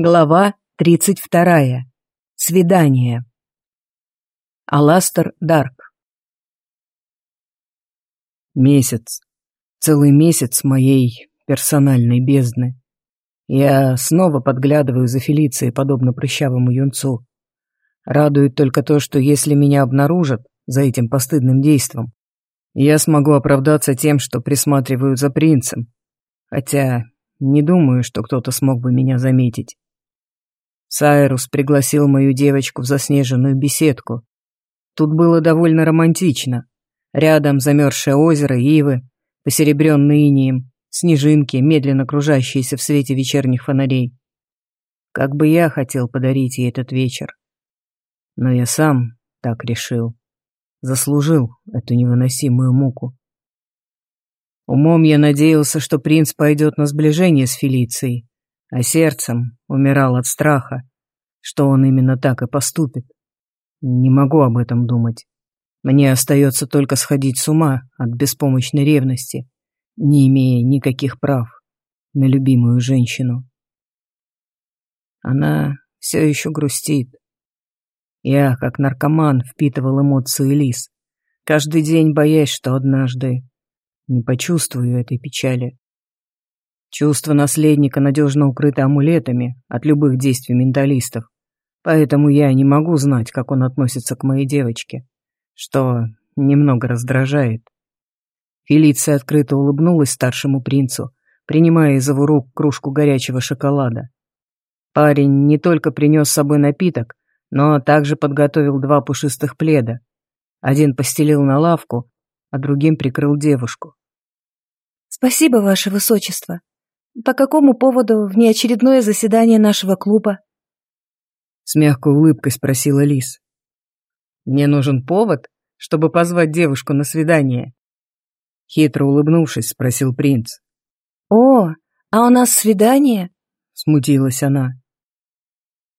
Глава 32. Свидание. Аластер Дарк. Месяц. Целый месяц моей персональной бездны. Я снова подглядываю за Фелицией, подобно прыщавому юнцу. Радует только то, что если меня обнаружат за этим постыдным действом, я смогу оправдаться тем, что присматриваю за принцем. Хотя не думаю, что кто-то смог бы меня заметить. Сайрус пригласил мою девочку в заснеженную беседку. Тут было довольно романтично. Рядом замерзшее озеро, ивы, посеребренные инием, снежинки, медленно кружащиеся в свете вечерних фонарей. Как бы я хотел подарить ей этот вечер. Но я сам так решил. Заслужил эту невыносимую муку. Умом я надеялся, что принц пойдет на сближение с Фелицией, а сердцем умирал от страха, что он именно так и поступит. Не могу об этом думать. Мне остается только сходить с ума от беспомощной ревности, не имея никаких прав на любимую женщину. Она все еще грустит. Я, как наркоман, впитывал эмоции Лис, каждый день боясь, что однажды не почувствую этой печали. Чувство наследника надежно укрыто амулетами от любых действий менталистов, поэтому я не могу знать, как он относится к моей девочке, что немного раздражает. Фелиция открыто улыбнулась старшему принцу, принимая из его рук кружку горячего шоколада. Парень не только принес с собой напиток, но также подготовил два пушистых пледа. Один постелил на лавку, а другим прикрыл девушку. «Спасибо, ваше высочество», по какому поводу внеочередное заседание нашего клуба? С мягкой улыбкой спросила Лис. Мне нужен повод, чтобы позвать девушку на свидание. Хитро улыбнувшись, спросил принц. О, а у нас свидание? Смутилась она.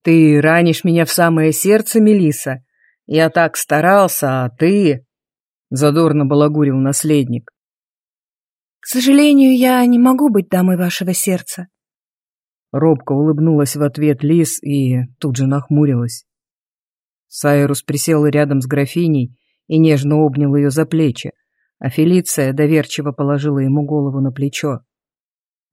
Ты ранишь меня в самое сердце, Мелиса. Я так старался, а ты... Задорно балагурил наследник. К сожалению, я не могу быть дамой вашего сердца. Робко улыбнулась в ответ Лис и тут же нахмурилась. Сайрус присел рядом с графиней и нежно обнял ее за плечи, а Фелиция доверчиво положила ему голову на плечо.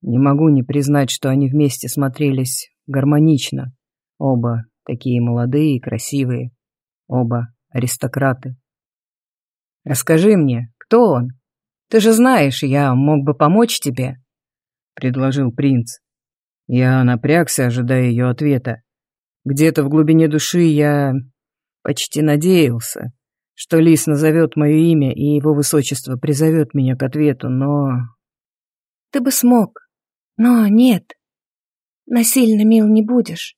Не могу не признать, что они вместе смотрелись гармонично. Оба такие молодые и красивые. Оба аристократы. «Расскажи мне, кто он?» Ты же знаешь, я мог бы помочь тебе», — предложил принц. Я напрягся, ожидая ее ответа. Где-то в глубине души я почти надеялся, что Лис назовет мое имя, и его высочество призовет меня к ответу, но... Ты бы смог, но нет. Насильно мил не будешь.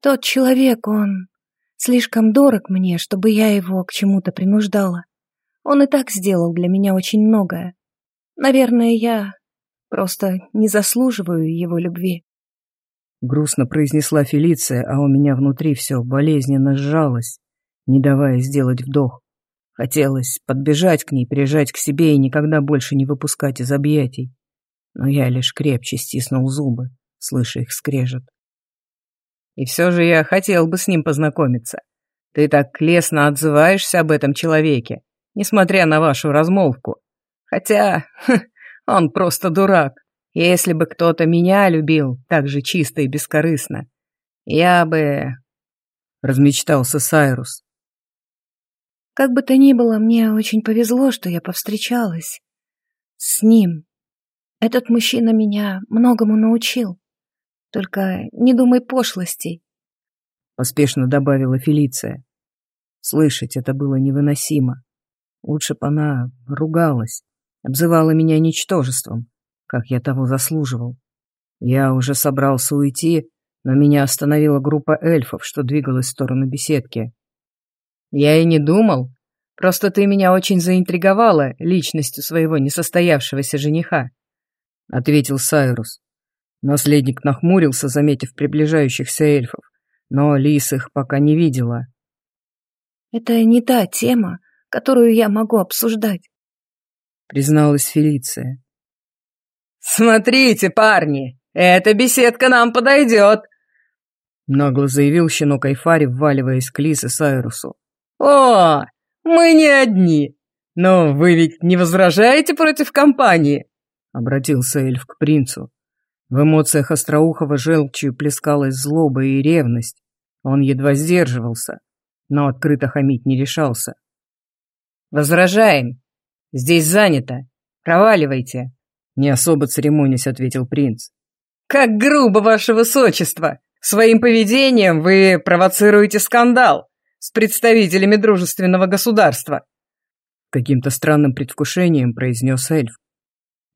Тот человек, он слишком дорог мне, чтобы я его к чему-то принуждала. Он и так сделал для меня очень многое. Наверное, я просто не заслуживаю его любви. Грустно произнесла Фелиция, а у меня внутри все болезненно сжалось, не давая сделать вдох. Хотелось подбежать к ней, прижать к себе и никогда больше не выпускать из объятий. Но я лишь крепче стиснул зубы, слыша их скрежет. И все же я хотел бы с ним познакомиться. Ты так лестно отзываешься об этом человеке несмотря на вашу размолвку. Хотя хм, он просто дурак. Если бы кто-то меня любил так же чисто и бескорыстно, я бы...» Размечтался Сайрус. «Как бы то ни было, мне очень повезло, что я повстречалась с ним. Этот мужчина меня многому научил. Только не думай пошлостей», — поспешно добавила Фелиция. Слышать это было невыносимо. Лучше бы она ругалась, обзывала меня ничтожеством, как я того заслуживал. Я уже собрался уйти, но меня остановила группа эльфов, что двигалась в сторону беседки. «Я и не думал. Просто ты меня очень заинтриговала личностью своего несостоявшегося жениха», — ответил Сайрус. Наследник нахмурился, заметив приближающихся эльфов, но Лис их пока не видела. «Это не та тема, которую я могу обсуждать», — призналась Фелиция. «Смотрите, парни, эта беседка нам подойдет», Нагло заявил щенок Айфари, вваливаясь к Лис и Сайрусу. «О, мы не одни! Но вы ведь не возражаете против компании?» Обратился эльф к принцу. В эмоциях Остроухова желчью плескалась злоба и ревность. Он едва сдерживался, но открыто хамить не решался. «Возражаем. Здесь занято. Проваливайте», — не особо церемонясь ответил принц. «Как грубо, ваше высочество! Своим поведением вы провоцируете скандал с представителями дружественного государства!» Каким-то странным предвкушением произнес эльф.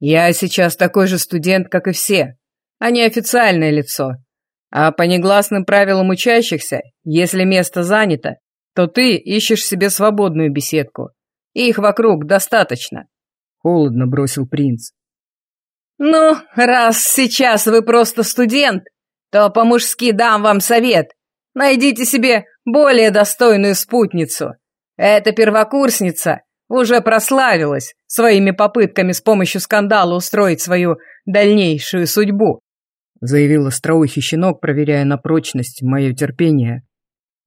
«Я сейчас такой же студент, как и все, а не официальное лицо. А по негласным правилам учащихся, если место занято, то ты ищешь себе свободную беседку. И их вокруг достаточно. Холодно бросил принц. Ну, раз сейчас вы просто студент, то по-мужски дам вам совет. Найдите себе более достойную спутницу. Эта первокурсница уже прославилась своими попытками с помощью скандала устроить свою дальнейшую судьбу заявил остроухий щенок, проверяя на прочность мое терпение.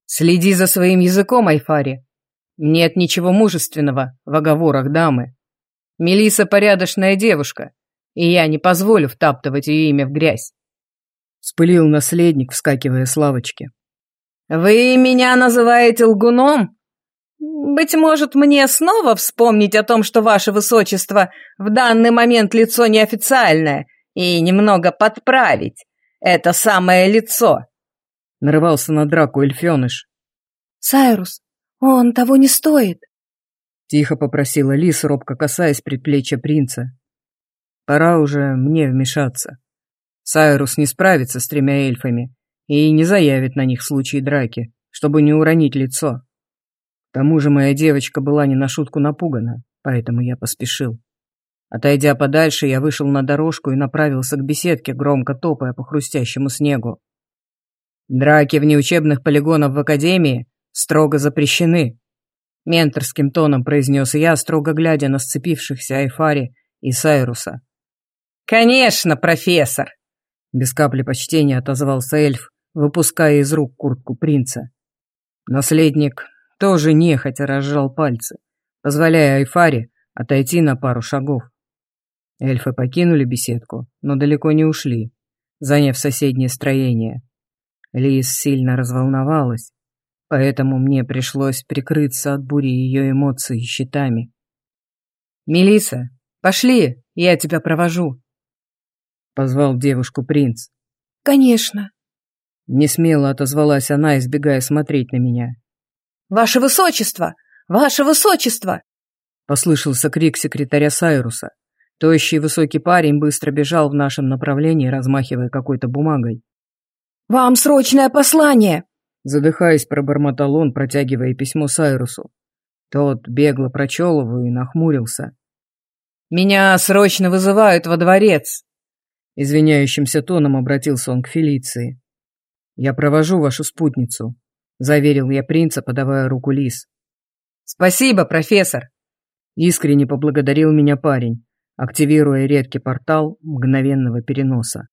«Следи за своим языком, Айфари. Нет ничего мужественного в оговорах дамы. Мелиса порядочная девушка, и я не позволю втаптывать ее имя в грязь». Спылил наследник, вскакивая с лавочки. «Вы меня называете лгуном? Быть может, мне снова вспомнить о том, что ваше высочество в данный момент лицо неофициальное — и немного подправить это самое лицо. Нарывался на драку эльфеныш. Сайрус, он того не стоит. Тихо попросила Лис, робко касаясь предплечья принца. Пора уже мне вмешаться. Сайрус не справится с тремя эльфами и не заявит на них в драки, чтобы не уронить лицо. К тому же моя девочка была не на шутку напугана, поэтому я поспешил. Отойдя подальше, я вышел на дорожку и направился к беседке, громко топая по хрустящему снегу. Драки вне учебных полигонов в академии строго запрещены. Менторским тоном произнес я, строго глядя на сцепившихся Айфари и Сайруса. «Конечно, профессор!» Без капли почтения отозвался эльф, выпуская из рук куртку принца. Наследник тоже нехотя разжал пальцы, позволяя Айфаре отойти на пару шагов. Эльфы покинули беседку, но далеко не ушли, заняв соседнее строение. Лис сильно разволновалась, поэтому мне пришлось прикрыться от бури ее эмоций щитами. Мелиса, пошли, я тебя провожу», — позвал девушку принц. «Конечно». Несмело отозвалась она, избегая смотреть на меня. «Ваше высочество! Ваше высочество!» Послышался крик секретаря Сайруса. Тощий высокий парень быстро бежал в нашем направлении, размахивая какой-то бумагой. «Вам срочное послание!» Задыхаясь, пробормотал он, протягивая письмо Сайрусу. Тот бегло прочел его и нахмурился. «Меня срочно вызывают во дворец!» Извиняющимся тоном обратился он к Фелиции. «Я провожу вашу спутницу», — заверил я принца, подавая руку Лис. «Спасибо, профессор!» Искренне поблагодарил меня парень активируя редкий портал мгновенного переноса.